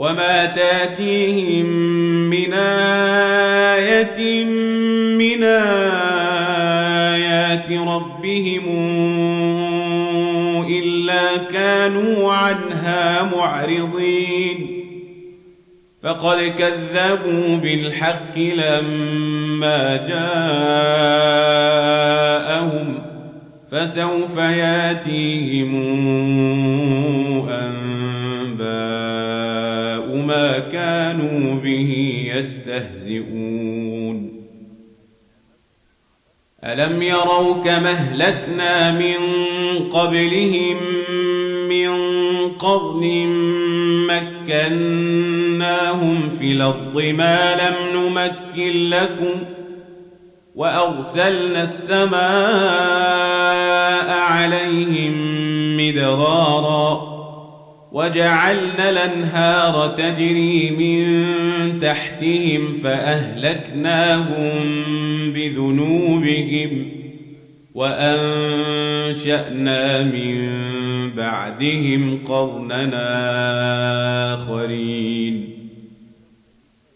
وما تاتيهم من آية من آيات ربهم إلا كانوا عنها معرضين فقد كذبوا بالحق لما جاءهم فسوف ياتيهم أنباء ما كانوا به يستهزئون. ألم يروا كما أهلكنا من قبلهم من قرن مكناهم في الأرض ما لم نمكن لكم وأرسلنا السماء عليهم مدرارا. وجعلنا الأنهار تجري من تحتهم فأهلكناهم بذنوبهم وأنشأنا من بعدهم قرننا آخرين.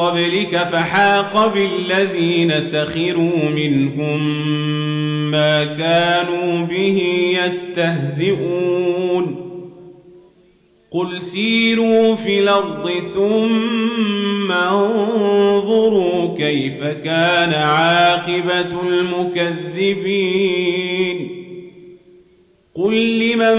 قبلك فحاق بالذين سخروا منهم ما كانوا به يستهزئون. قل سيروا في الأرض ثم انظروا كيف كان عاقبة المكذبين. قل لمن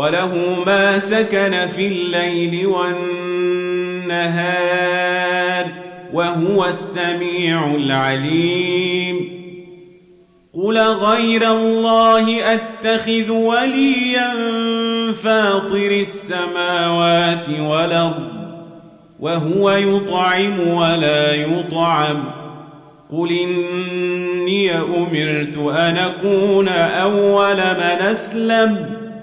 وله ما سكن في الليل والنهار وهو السميع العليم قل غير الله أتخذ وليا فاطر السماوات والأرض وهو يطعم ولا يطعم قل إني أمرت أن أكون أول من أسلم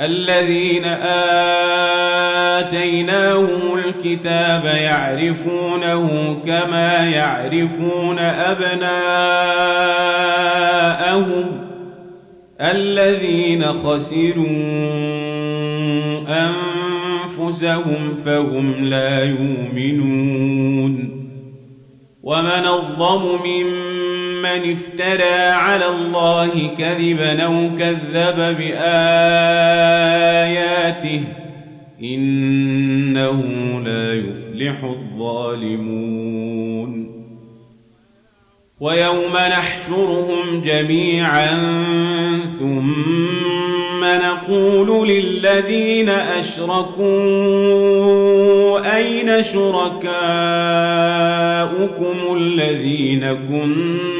الذين آتيناهم الكتاب يعرفونه كما يعرفون أبناءهم الذين خسروا أنفسهم فهم لا يؤمنون ومن الظلم ممن افترى على الله كذبا أو كذب بآياته إنه لا يفلح الظالمون ويوم نحشرهم جميعا ثم نقول للذين أشركوا أين شركاؤكم الذين كنتم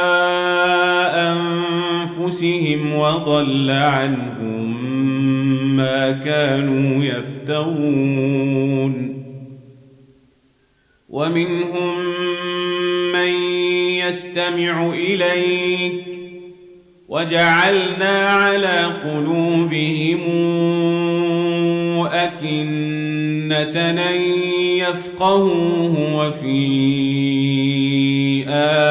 أنفسهم وضل عنهم ما كانوا يفترون. ومنهم من يستمع إليك. وجعلنا على قلوبهم أكنة أن يفقهوه وفي آذانهم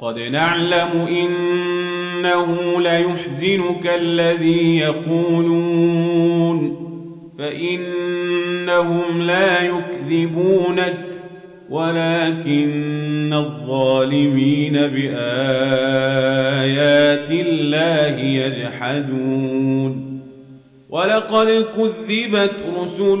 قد نعلم إنه ليحزنك الذي يقولون فإنهم لا يكذبونك ولكن الظالمين بآيات الله يجحدون ولقد كذبت رسل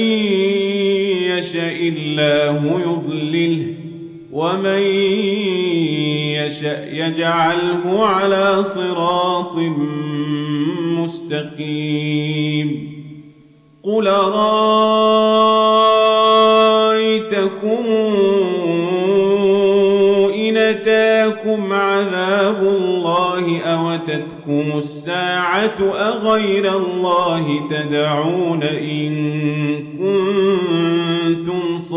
الله يضلله ومن يشاء يجعله على صراط مستقيم. قل رأى رأيكم إن أتاكم عذاب الله أوتتكم الساعة أغير الله تدعون إن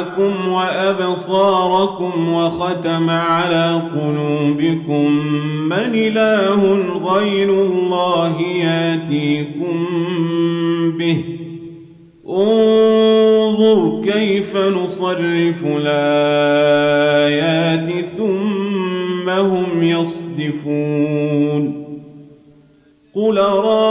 سمعكم وأبصاركم وختم على قلوبكم من إله غير الله ياتيكم به. انظر كيف نصرف الآيات ثم هم يصدفون. قل رأيتكم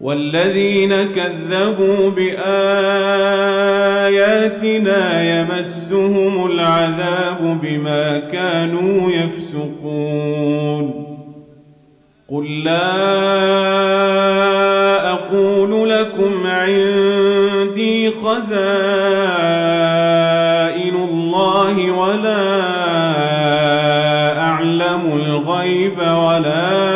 والذين كذبوا بآياتنا يمسهم العذاب بما كانوا يفسقون. قل لا أقول لكم عندي خزائن الله ولا أعلم الغيب ولا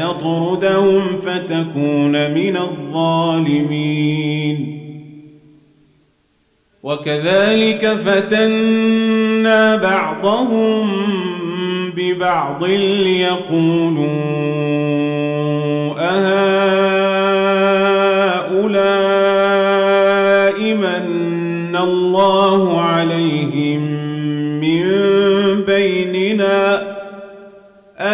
فتنساهم فتكون من الظالمين. وكذلك فتنا بعضهم ببعض ليقولوا أهؤلاء من الله عليهم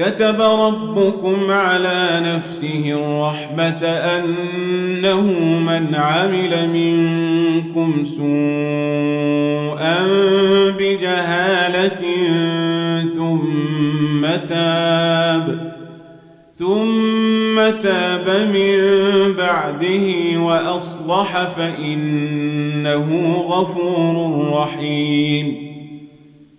كتب ربكم على نفسه الرحمة أنه من عمل منكم سوءا بجهالة ثم تاب ثم تاب من بعده وأصلح فإنه غفور رحيم.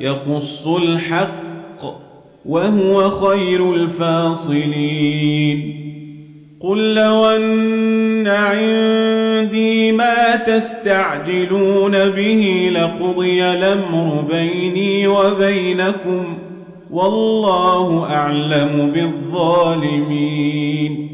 يقص الحق وهو خير الفاصلين. قل لو أن عندي ما تستعجلون به لقضي الأمر بيني وبينكم والله أعلم بالظالمين.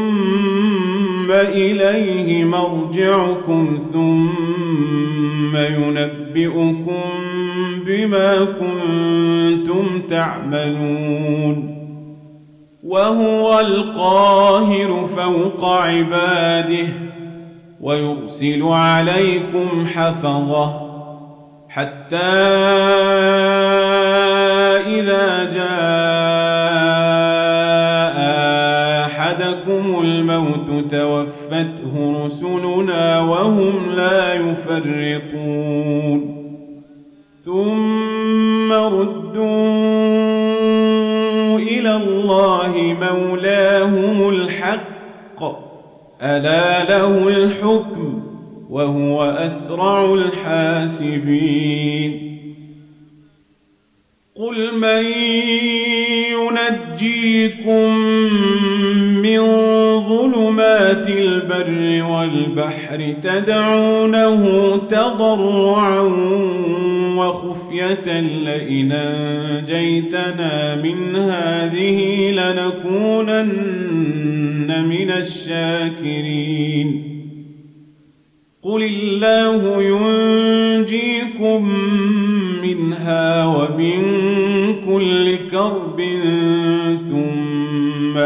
إليه مرجعكم ثم ينبئكم بما كنتم تعملون. وهو القاهر فوق عباده ويرسل عليكم حفظه حتى إذا جاء أحدكم الموت توفته رسلنا وهم لا يفرطون. ثم ردوا إلى الله مولاهم الحق. ألا له الحكم وهو أسرع الحاسبين. قل من ينجيكم من ظلمات البر والبحر تدعونه تضرعا وخفية لئن أنجيتنا من هذه لنكونن من الشاكرين. قل الله ينجيكم منها ومن كل كرب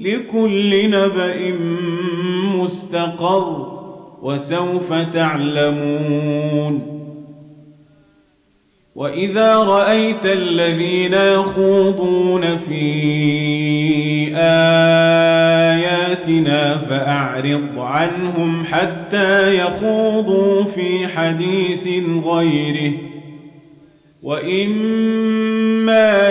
لكل نبأ مستقر وسوف تعلمون. وإذا رأيت الذين يخوضون في آياتنا فأعرض عنهم حتى يخوضوا في حديث غيره. وإما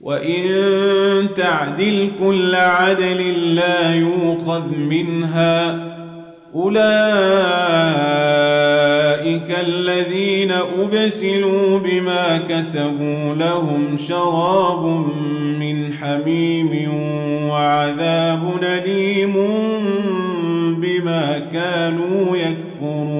وإن تعدل كل عدل لا يوخذ منها أولئك الذين أبسلوا بما كسبوا لهم شراب من حميم وعذاب أليم بما كانوا يكفرون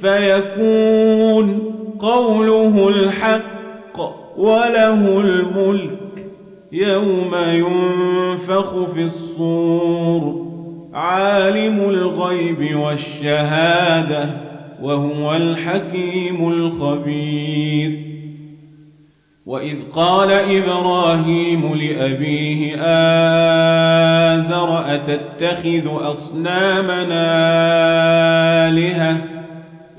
فيكون قوله الحق وله الملك يوم ينفخ في الصور عالم الغيب والشهادة وهو الحكيم الخبير. وإذ قال إبراهيم لأبيه آزر أتتخذ أصنامنا آلهة؟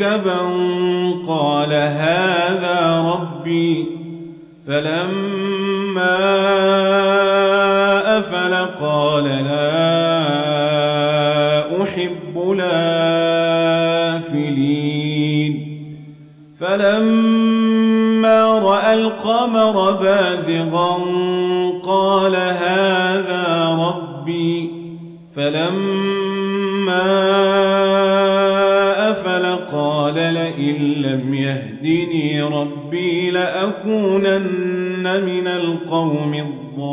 مركبا قال هذا ربي. فلما أفل قال لا أحب لافلين فلما رأى القمر بازغا قال هذا ربي. فلما لم يهدني ربي لأكونن من القوم الضالين.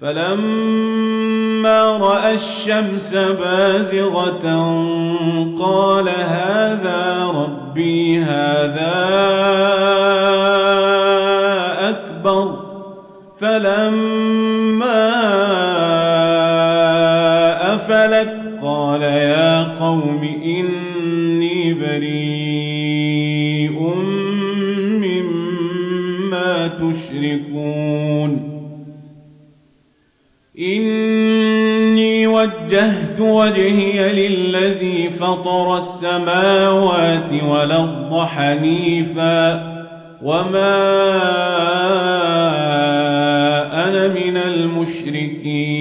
فلما رأى الشمس بازغة قال هذا ربي هذا أكبر. فلما قوم إني بريء مما تشركون إني وجهت وجهي للذي فطر السماوات والأرض حنيفا وما أنا من المشركين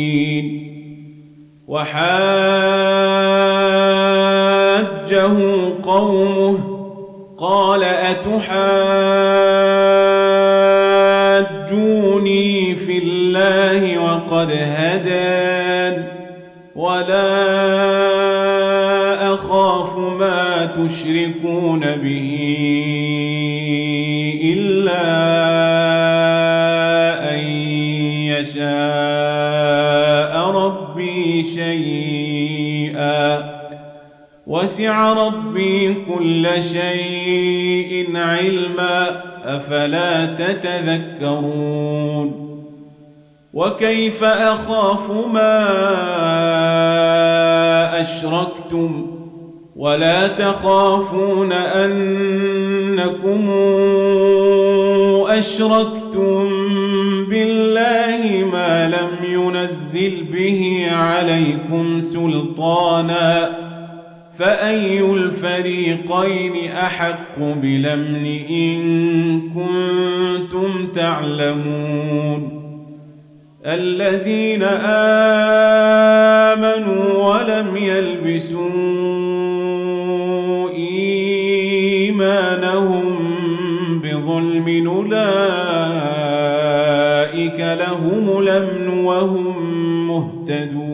وحاجه قومه قال أتحاجوني في الله وقد هدان ولا أخاف ما تشركون به وسع ربي كل شيء علما أفلا تتذكرون؟ وكيف أخاف ما أشركتم؟ ولا تخافون أنكم أشركتم بالله ما لم ينزل به عليكم سلطانا؟ فأي الفريقين أحق بلمن إن كنتم تعلمون الذين آمنوا ولم يلبسوا إيمانهم بظلم أولئك لهم الأمن وهم مهتدون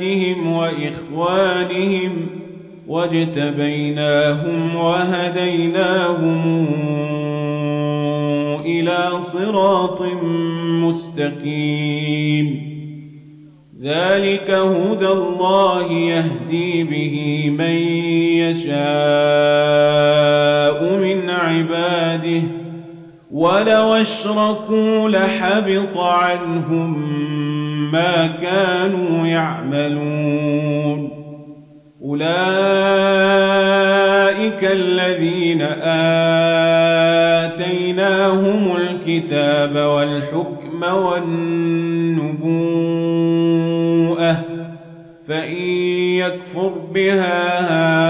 وذرياتهم وإخوانهم واجتبيناهم وهديناهم إلى صراط مستقيم. ذلك هدى الله يهدي به من يشاء من عباده ولو أشركوا لحبط عنهم ما كانوا يعملون. أولئك الذين آتيناهم الكتاب والحكم والنبوءة فإن يكفر بها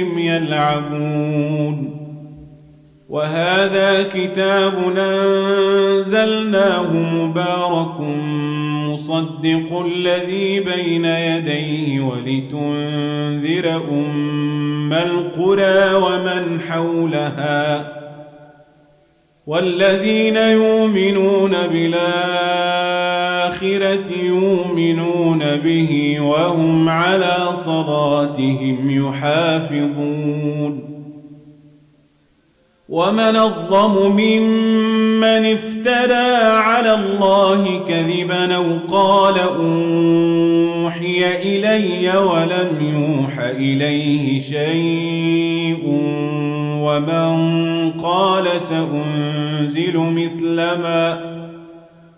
يلعبون وهذا كتاب أنزلناه مبارك مصدق الذي بين يديه ولتنذر أم القرى ومن حولها. والذين يؤمنون بالآخرة يؤمنون به وهم على صلاتهم يحافظون. ومن الظلم ممن افترى على الله كذبا أو قال أوحي إلي ولم يوح إليه شيء ومن قال سأنزل مثل ما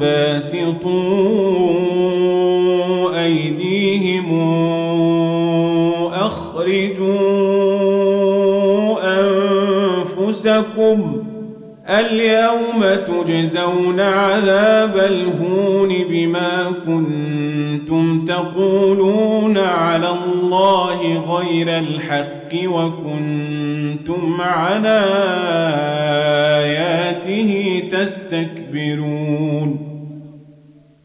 باسطوا أيديهم أخرجوا أنفسكم اليوم تجزون عذاب الهون بما كنتم تقولون على الله غير الحق وكنتم عن آياته تستكبرون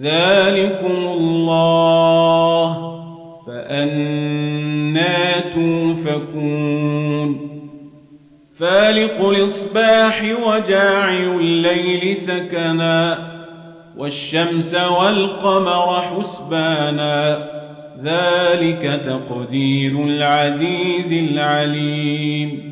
ذلكم الله فأنا توفكون فالق الإصباح وجاعل الليل سكنا والشمس والقمر حسبانا. ذلك تقدير العزيز العليم.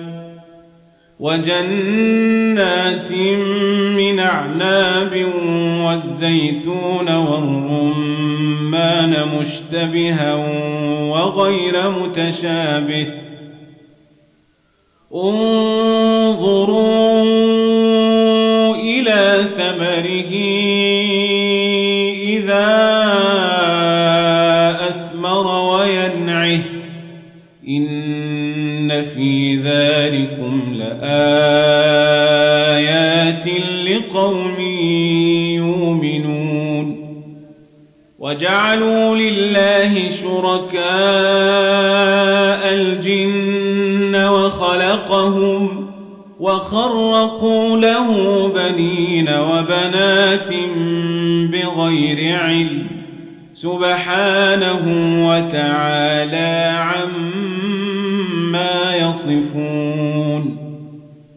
وجنات من أعناب والزيتون والرمان مشتبها وغير متشابه. انظروا لآيات لقوم يؤمنون وجعلوا لله شركاء الجن وخلقهم وخرقوا له بنين وبنات بغير علم سبحانه وتعالى عما يصفون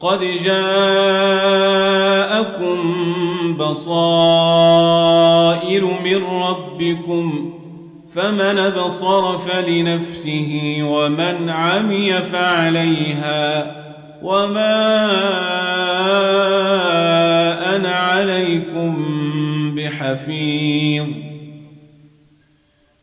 قد جاءكم بصائر من ربكم فمن بصر فلنفسه ومن عمي فعليها وما أنا عليكم بحفيظ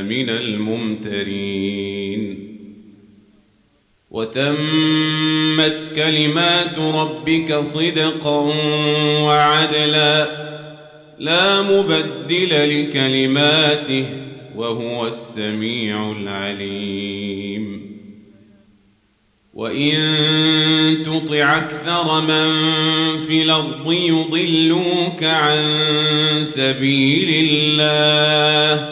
من الممترين. وتمت كلمات ربك صدقا وعدلا لا مبدل لكلماته وهو السميع العليم. وإن تطع أكثر من في الأرض يضلوك عن سبيل الله.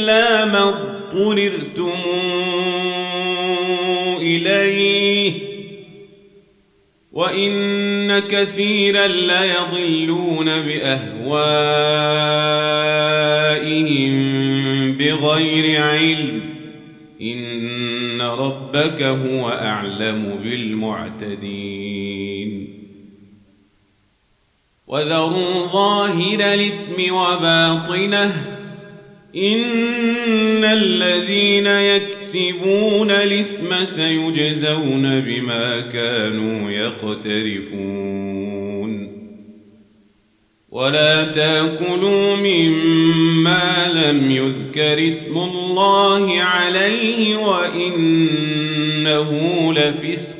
إلا ما اضطررتم إليه وإن كثيرا ليضلون بأهوائهم بغير علم. إن ربك هو أعلم بالمعتدين. وذروا ظاهر الإثم وباطنه إن الذين يكسبون الإثم سيجزون بما كانوا يقترفون ولا تاكلوا مما لم يذكر اسم الله عليه وإنه لفسق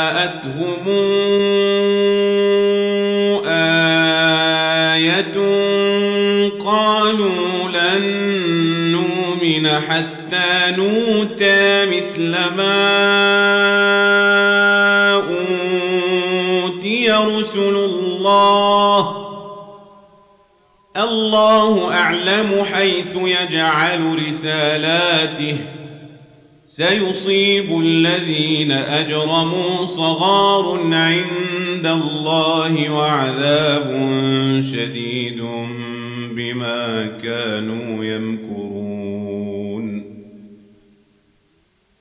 نوتى مثل ما رسل الله. الله أعلم حيث يجعل رسالاته. سيصيب الذين أجرموا صغار عند الله وعذاب شديد بما كانوا يمكرون.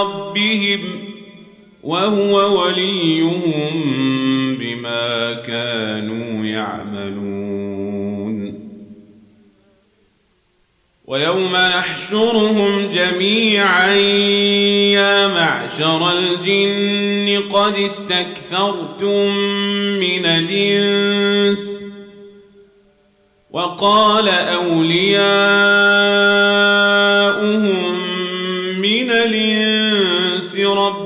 ربهم وهو وليهم بما كانوا يعملون. ويوم نحشرهم جميعا يا معشر الجن قد استكثرتم من الإنس وقال أولياؤهم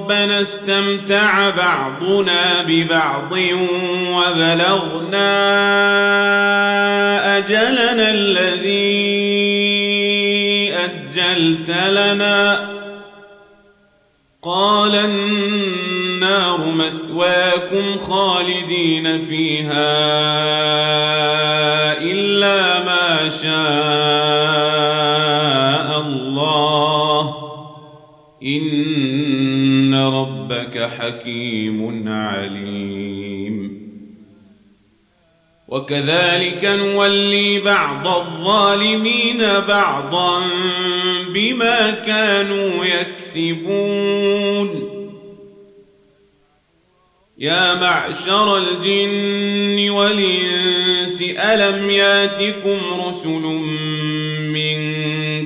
ربنا استمتع بعضنا ببعض وبلغنا أجلنا الذي أجلت لنا. قال النار مثواكم خالدين فيها ربك حكيم عليم. وكذلك نولي بعض الظالمين بعضا بما كانوا يكسبون. يا معشر الجن والإنس ألم ياتكم رسل منكم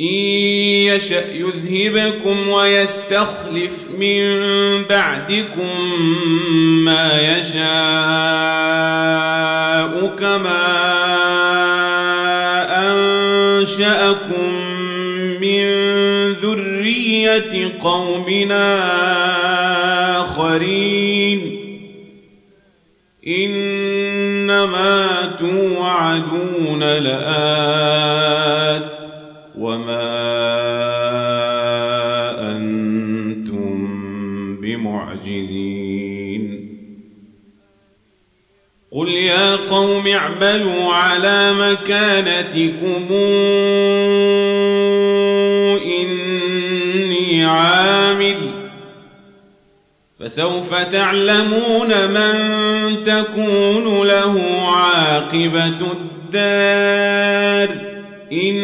إن يشأ يذهبكم ويستخلف من بعدكم ما يشاء كما أنشأكم من ذرية قومنا آخرين. إنما توعدون لآت يا قوم اعملوا على مكانتكم إني عامل. فسوف تعلمون من تكون له عاقبة الدار. إنه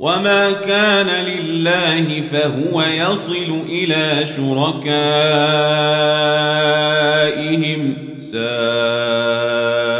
وما كان لله فهو يصل إلى شركائهم ساء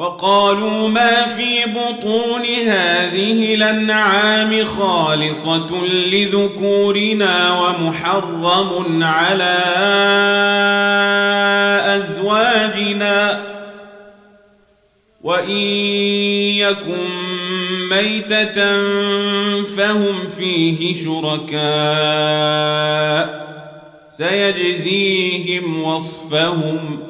وقالوا ما في بطون هذه الأنعام خالصة لذكورنا ومحرم على أزواجنا وإن يكن ميتة فهم فيه شركاء سيجزيهم وصفهم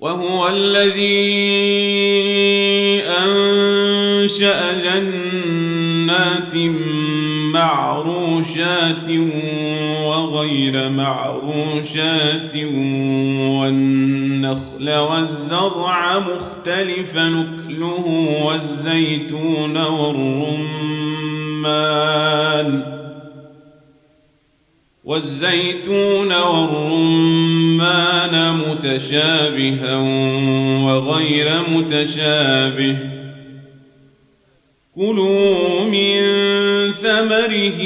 وهو الذي أنشأ جنات معروشات وغير معروشات والنخل والزرع مختلف نكله والزيتون والرمان والزيتون والرمان متشابها وغير متشابه. كلوا من ثمره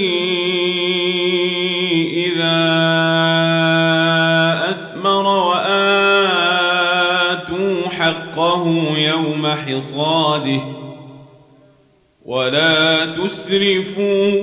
إذا أثمر وآتوا حقه يوم حصاده. ولا تسرفوا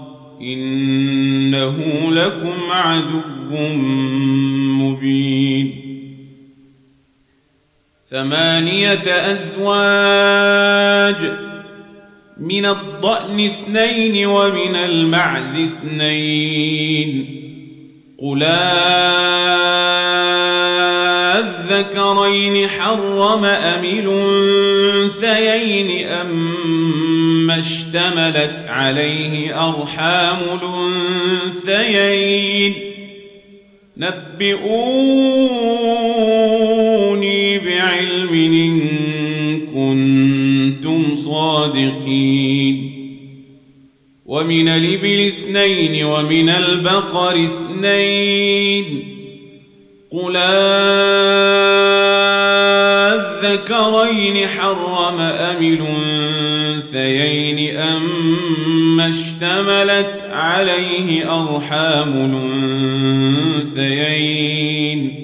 إنه لكم عدو مبين. ثمانية أزواج من الضأن اثنين ومن المعز اثنين. قل الذكرين حرم أم الأنثيين أم اشتملت عليه أرحام الأنثيين. نبئوني بعلم إن كنتم صادقين. ومن الإبل اثنين ومن البقر اثنين. قل الذكرين حرم أم الأنثيين. أم اشتملت عليه أرحام الأنثيين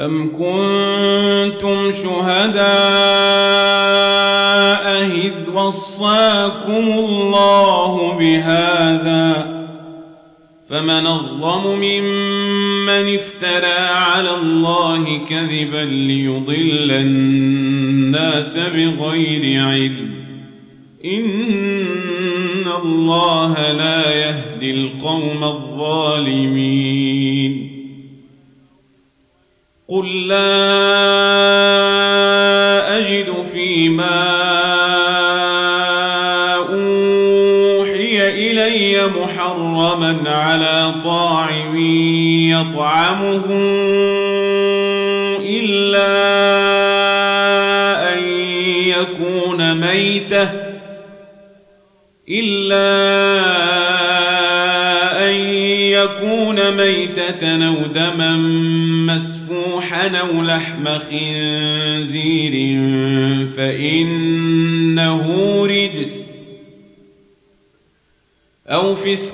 أم كنتم شهداء إذ وصاكم الله بهذا فمن الظلم ممن افترى على الله كذبا ليضل الناس بغير علم. إن الله لا يهدي القوم الظالمين. قل لا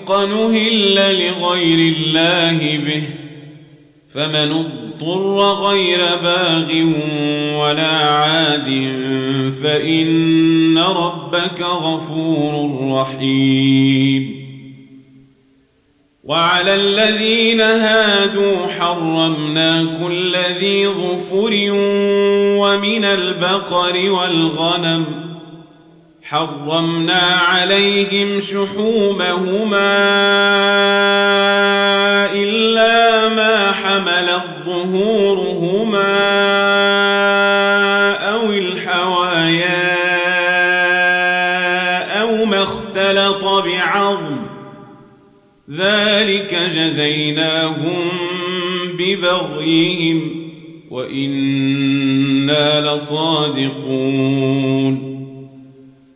فسقا نهل لغير الله به فمن اضطر غير باغ ولا عاد فإن ربك غفور رحيم. وعلى الذين هادوا حرمنا كل ذي ظفر ومن البقر والغنم حرمنا عليهم شحومهما إلا ما حملت ظهورهما أو الحوايا أو ما اختلط بعظم. ذلك جزيناهم ببغيهم وإنا لصادقون.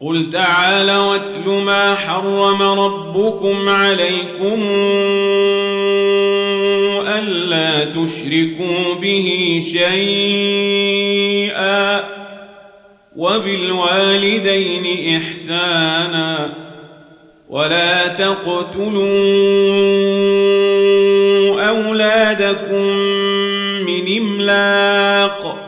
قل تعالى واتل ما حرم ربكم عليكم ألا تشركوا به شيئا وبالوالدين إحسانا ولا تقتلوا أولادكم من إملاق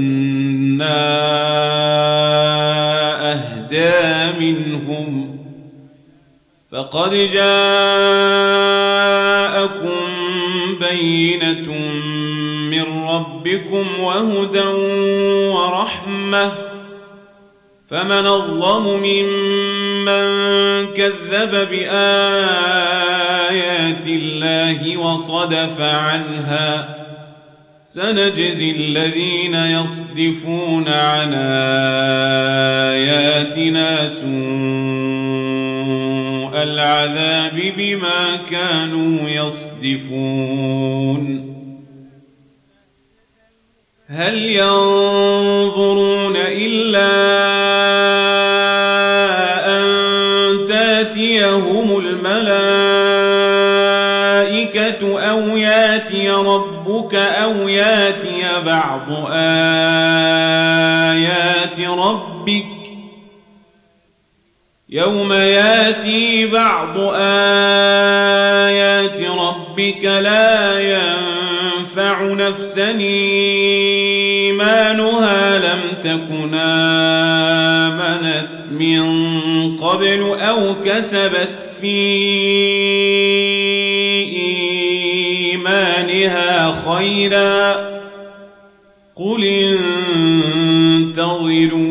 فقد جاءكم بينة من ربكم وهدى ورحمة فمن الظلم ممن كذب بآيات الله وصدف عنها سنجزي الذين يصدفون عن آياتنا سوء العذاب بما كانوا يصدفون. هل ينظرون إلا أن تأتيهم الملائكة أو يأتي ربك أو يأتي بعض آيات ربك يوم ياتي بعض آيات ربك لا ينفع نفسا. إيمانها لم تكن آمنت من قبل أو كسبت في إيمانها خيرا. قل انتظروا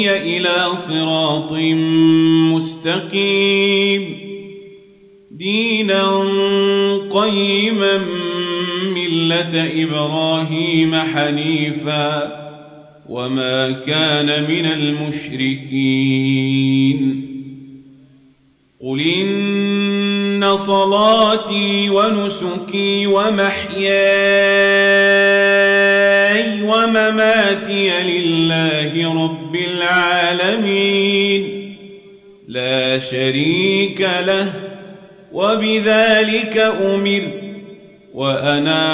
ربي إلى صراط مستقيم. دينا قيما ملة إبراهيم حنيفا وما كان من المشركين. قل إن صلاتي ونسكي ومحياي ومماتي لله رب العالمين. لا شريك له وبذلك أمرت وأنا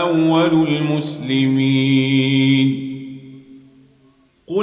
أول المسلمين.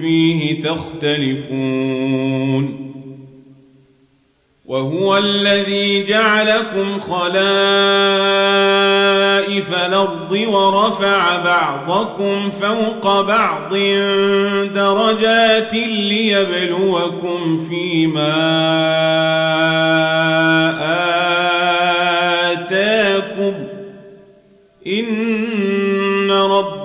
فيه تختلفون وهو الذي جعلكم خلائف الأرض ورفع بعضكم فوق بعض درجات ليبلوكم فيما آتاكم